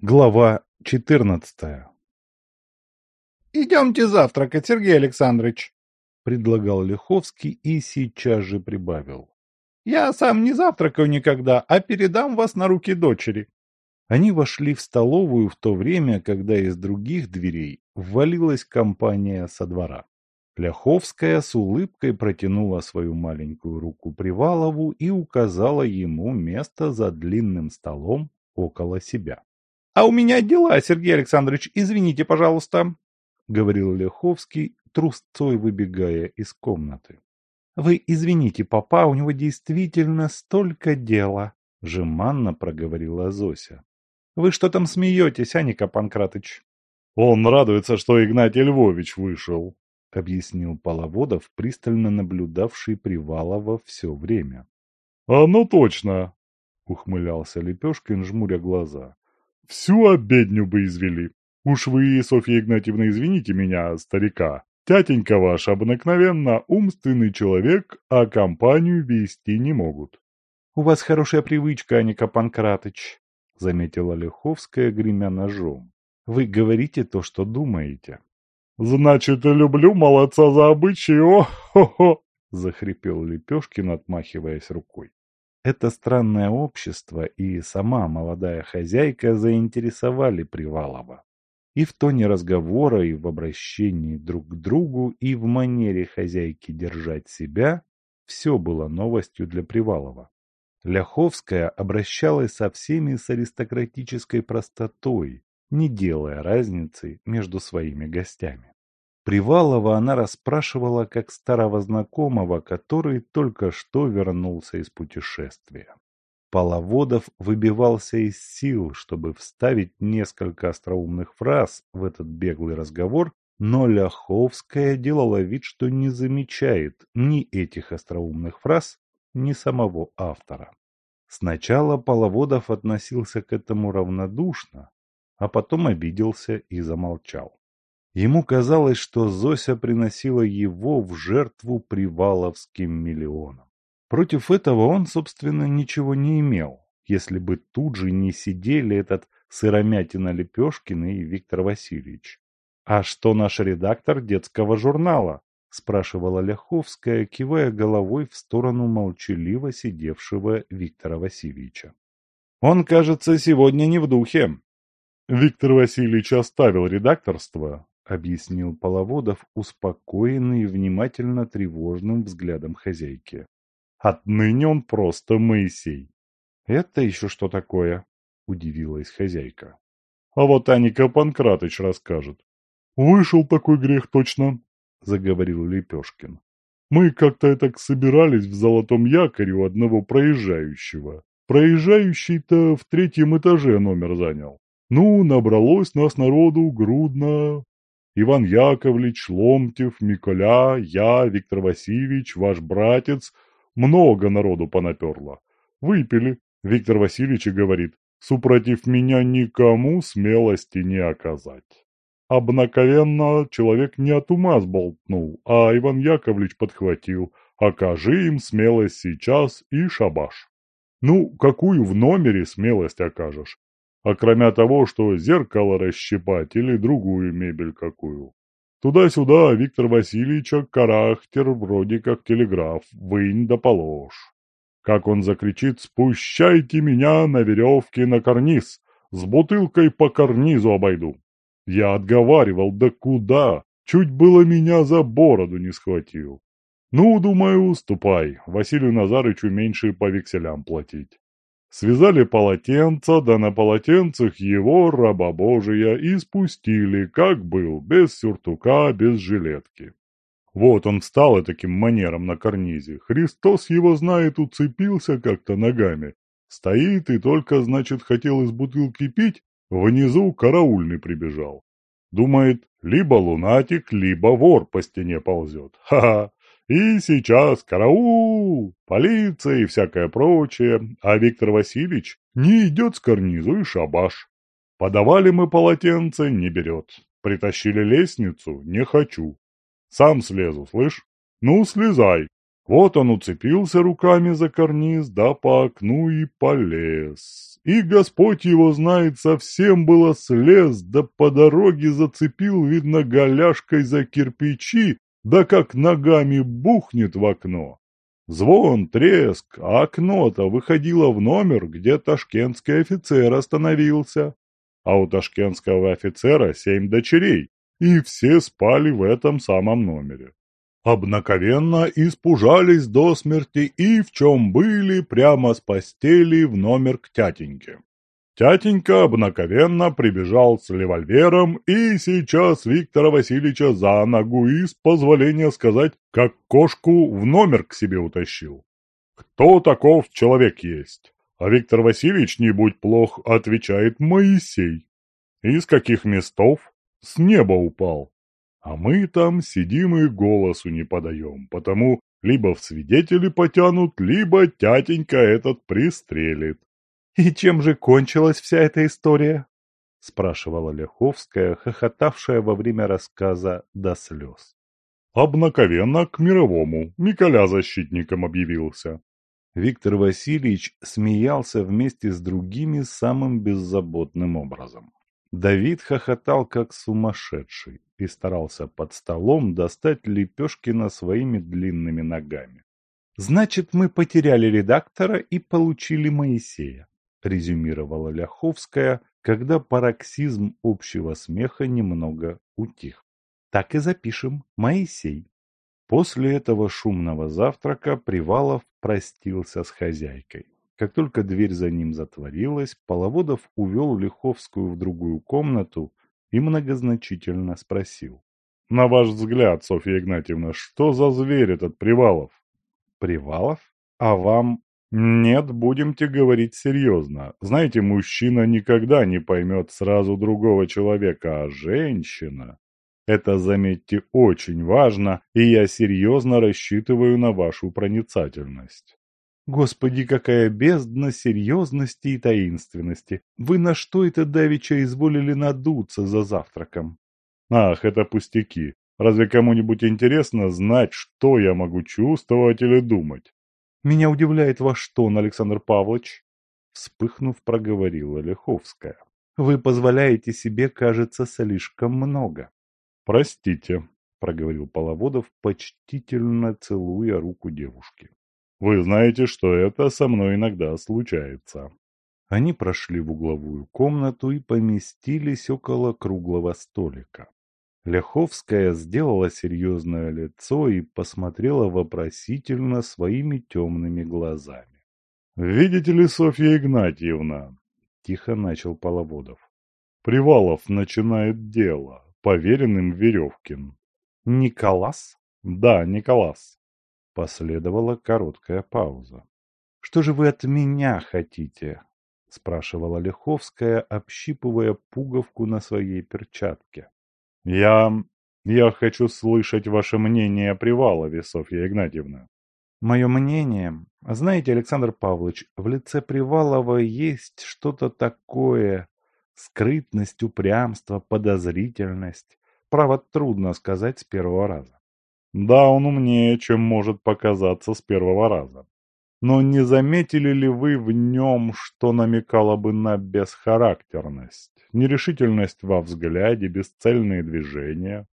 Глава четырнадцатая «Идемте завтракать, Сергей Александрович», — предлагал Лиховский и сейчас же прибавил. «Я сам не завтракаю никогда, а передам вас на руки дочери». Они вошли в столовую в то время, когда из других дверей ввалилась компания со двора. Ляховская с улыбкой протянула свою маленькую руку Привалову и указала ему место за длинным столом около себя. «А у меня дела, Сергей Александрович, извините, пожалуйста», — говорил Леховский, трусцой выбегая из комнаты. «Вы извините, папа, у него действительно столько дела», — жеманно проговорила Зося. «Вы что там смеетесь, Аника Панкратыч?» «Он радуется, что Игнатий Львович вышел», — объяснил Половодов, пристально наблюдавший Привалова все время. «А ну точно!» — ухмылялся Лепешкин, жмуря глаза. Всю обедню бы извели. Уж вы, Софья Игнатьевна, извините меня, старика. Тятенька ваш обыкновенно умственный человек, а компанию вести не могут. — У вас хорошая привычка, Аника Панкратыч, — заметила Лиховская, гремя ножом. — Вы говорите то, что думаете. — Значит, люблю молодца за обычаи, о-хо-хо! — захрипел Лепешкин, отмахиваясь рукой. Это странное общество и сама молодая хозяйка заинтересовали Привалова. И в тоне разговора, и в обращении друг к другу, и в манере хозяйки держать себя все было новостью для Привалова. Ляховская обращалась со всеми с аристократической простотой, не делая разницы между своими гостями. Привалова она расспрашивала как старого знакомого, который только что вернулся из путешествия. Половодов выбивался из сил, чтобы вставить несколько остроумных фраз в этот беглый разговор, но Ляховская делала вид, что не замечает ни этих остроумных фраз, ни самого автора. Сначала Половодов относился к этому равнодушно, а потом обиделся и замолчал. Ему казалось, что Зося приносила его в жертву приваловским миллионам. Против этого он, собственно, ничего не имел, если бы тут же не сидели этот сыромятина Лепешкин и Виктор Васильевич. «А что наш редактор детского журнала?» – спрашивала Ляховская, кивая головой в сторону молчаливо сидевшего Виктора Васильевича. «Он, кажется, сегодня не в духе». Виктор Васильевич оставил редакторство, объяснил Половодов, успокоенный внимательно тревожным взглядом хозяйки. Отныне он просто Моисей. Это еще что такое? Удивилась хозяйка. А вот Аника Панкратыч расскажет. Вышел такой грех точно, заговорил Лепешкин. Мы как-то так собирались в золотом якоре у одного проезжающего. Проезжающий-то в третьем этаже номер занял. Ну, набралось нас народу грудно, Иван Яковлевич, Ломтев, Миколя, я, Виктор Васильевич, ваш братец. Много народу понаперло. Выпили. Виктор Васильевич и говорит, супротив меня никому смелости не оказать. Обнаковенно человек не от ума сболтнул, а Иван Яковлевич подхватил. Окажи им смелость сейчас и шабаш. Ну, какую в номере смелость окажешь? А кроме того, что зеркало расщипать или другую мебель какую. Туда-сюда Виктор Васильевича характер вроде как телеграф, вынь да положь. Как он закричит «Спущайте меня на веревке на карниз! С бутылкой по карнизу обойду!» Я отговаривал, да куда? Чуть было меня за бороду не схватил. Ну, думаю, ступай, Василию Назарычу меньше по векселям платить. Связали полотенца, да на полотенцах его, раба Божия, и спустили, как был, без сюртука, без жилетки. Вот он встал и таким манером на карнизе. Христос его знает, уцепился как-то ногами. Стоит и только, значит, хотел из бутылки пить, внизу караульный прибежал. Думает, либо лунатик, либо вор по стене ползет. Ха-ха! И сейчас караул, полиция и всякое прочее, а Виктор Васильевич не идет с карнизу и шабаш. Подавали мы полотенце, не берет. Притащили лестницу, не хочу. Сам слезу, слышь? Ну, слезай. Вот он уцепился руками за карниз, да по окну и полез. И Господь его знает, совсем было слез, да по дороге зацепил, видно, голяшкой за кирпичи, да как ногами бухнет в окно. Звон, треск, а окно-то выходило в номер, где ташкентский офицер остановился. А у ташкентского офицера семь дочерей, и все спали в этом самом номере. Обнаковенно испужались до смерти и в чем были прямо с постели в номер к тятеньке. Тятенька обнаковенно прибежал с револьвером и сейчас Виктора Васильевича за ногу и, с позволения сказать, как кошку в номер к себе утащил. Кто таков человек есть? А Виктор Васильевич, не будь плох, отвечает Моисей. Из каких местов? С неба упал. А мы там сидим и голосу не подаем, потому либо в свидетели потянут, либо тятенька этот пристрелит. «И чем же кончилась вся эта история?» — спрашивала Ляховская, хохотавшая во время рассказа до слез. «Обнаковенно к мировому. Миколя защитником объявился». Виктор Васильевич смеялся вместе с другими самым беззаботным образом. Давид хохотал как сумасшедший и старался под столом достать Лепешкина своими длинными ногами. «Значит, мы потеряли редактора и получили Моисея резюмировала Ляховская, когда пароксизм общего смеха немного утих. Так и запишем Моисей. После этого шумного завтрака Привалов простился с хозяйкой. Как только дверь за ним затворилась, Половодов увел Лиховскую в другую комнату и многозначительно спросил. — На ваш взгляд, Софья Игнатьевна, что за зверь этот Привалов? — Привалов? А вам нет, будемте говорить серьезно. Знаете, мужчина никогда не поймет сразу другого человека, а женщина... Это, заметьте, очень важно, и я серьезно рассчитываю на вашу проницательность. Господи, какая бездна серьезности и таинственности! Вы на что это давеча изволили надуться за завтраком? Ах, это пустяки. Разве кому-нибудь интересно знать, что я могу чувствовать или думать? Меня удивляет ваш тон, Александр Павлович. Вспыхнув, проговорила Лиховская. Вы позволяете себе, кажется, слишком много. Простите, проговорил Половодов, почтительно целуя руку девушки. Вы знаете, что это со мной иногда случается. Они прошли в угловую комнату и поместились около круглого столика. Ляховская сделала серьезное лицо и посмотрела вопросительно своими темными глазами. «Видите ли, Софья Игнатьевна?» – тихо начал Половодов. «Привалов начинает дело, поверенным Веревкин». «Николас?» «Да, Николас». Последовала короткая пауза. «Что же вы от меня хотите?» – спрашивала Лиховская, общипывая пуговку на своей перчатке. Я... я хочу слышать ваше мнение о Привалове, Софья Игнатьевна. Мое мнение... Знаете, Александр Павлович, в лице Привалова есть что-то такое... Скрытность, упрямство, подозрительность. Право, трудно сказать с первого раза. Да, он умнее, чем может показаться с первого раза. Но не заметили ли вы в нем, что намекало бы на бесхарактерность, нерешительность во взгляде, бесцельные движения?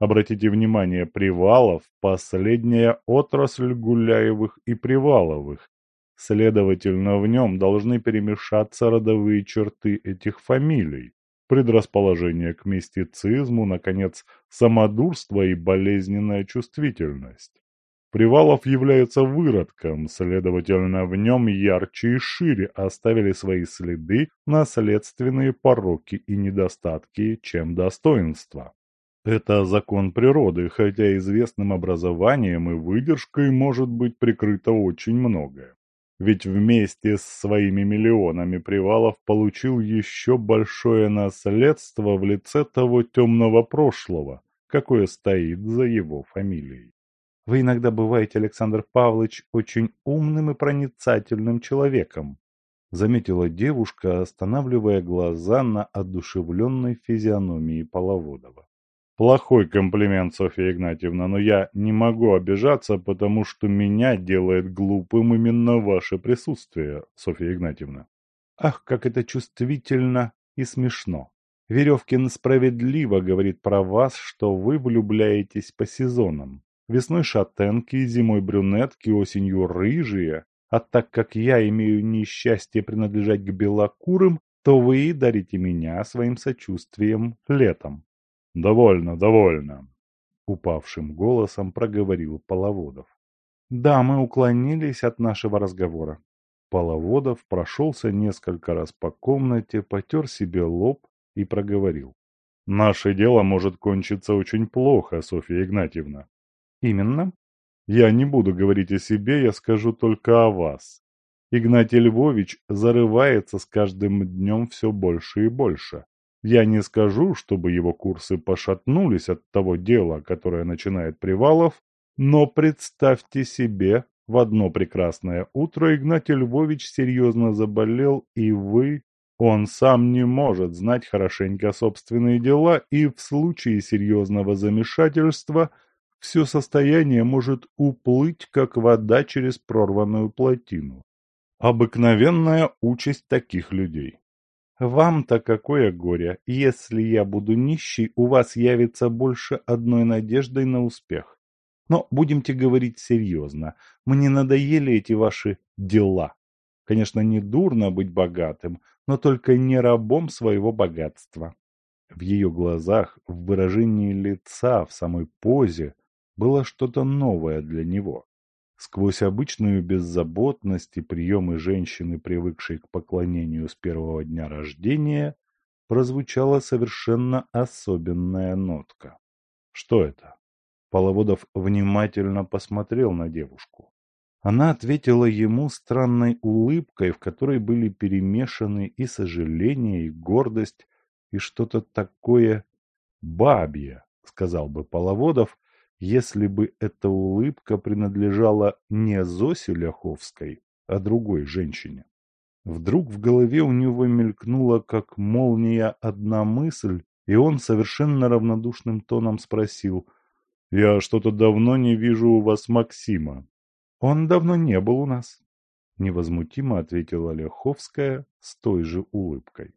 Обратите внимание, Привалов – последняя отрасль Гуляевых и Приваловых. Следовательно, в нем должны перемешаться родовые черты этих фамилий, предрасположение к мистицизму, наконец, самодурство и болезненная чувствительность. Привалов является выродком, следовательно, в нем ярче и шире оставили свои следы наследственные пороки и недостатки, чем достоинства. Это закон природы, хотя известным образованием и выдержкой может быть прикрыто очень многое. Ведь вместе с своими миллионами Привалов получил еще большое наследство в лице того темного прошлого, какое стоит за его фамилией. Вы иногда бываете, Александр Павлович, очень умным и проницательным человеком, заметила девушка, останавливая глаза на одушевленной физиономии Половодова. Плохой комплимент, Софья Игнатьевна, но я не могу обижаться, потому что меня делает глупым именно ваше присутствие, Софья Игнатьевна. Ах, как это чувствительно и смешно. Веревкин справедливо говорит про вас, что вы влюбляетесь по сезонам. Весной шатенки, зимой брюнетки, осенью рыжие. А так как я имею несчастье принадлежать к белокурым, то вы дарите меня своим сочувствием летом. «Довольно, довольно», — упавшим голосом проговорил Половодов. «Да, мы уклонились от нашего разговора». Половодов прошелся несколько раз по комнате, потер себе лоб и проговорил. «Наше дело может кончиться очень плохо, Софья Игнатьевна». «Именно?» «Я не буду говорить о себе, я скажу только о вас. Игнатий Львович зарывается с каждым днем все больше и больше. Я не скажу, чтобы его курсы пошатнулись от того дела, которое начинает Привалов, но представьте себе, в одно прекрасное утро Игнатий Львович серьезно заболел, и вы... Он сам не может знать хорошенько собственные дела, и в случае серьезного замешательства все состояние может уплыть, как вода через прорванную плотину. Обыкновенная участь таких людей. Вам-то какое горе, если я буду нищий, у вас явится больше одной надеждой на успех. Но будемте говорить серьезно, мне надоели эти ваши дела. Конечно, не дурно быть богатым, но только не рабом своего богатства. В ее глазах, в выражении лица, в самой позе было что-то новое для него. Сквозь обычную беззаботность и приемы женщины, привыкшей к поклонению с первого дня рождения, прозвучала совершенно особенная нотка. Что это? Половодов внимательно посмотрел на девушку. Она ответила ему странной улыбкой, в которой были перемешаны и сожаление, и гордость, и что-то такое бабье, сказал бы Половодов, если бы эта улыбка принадлежала не Зосе Ляховской, а другой женщине. Вдруг в голове у него мелькнула, как молния, одна мысль, и он совершенно равнодушным тоном спросил «Я что-то давно не вижу у вас Максима». «Он давно не был у нас», — невозмутимо ответила Ляховская с той же улыбкой.